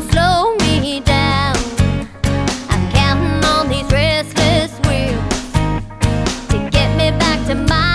to me back my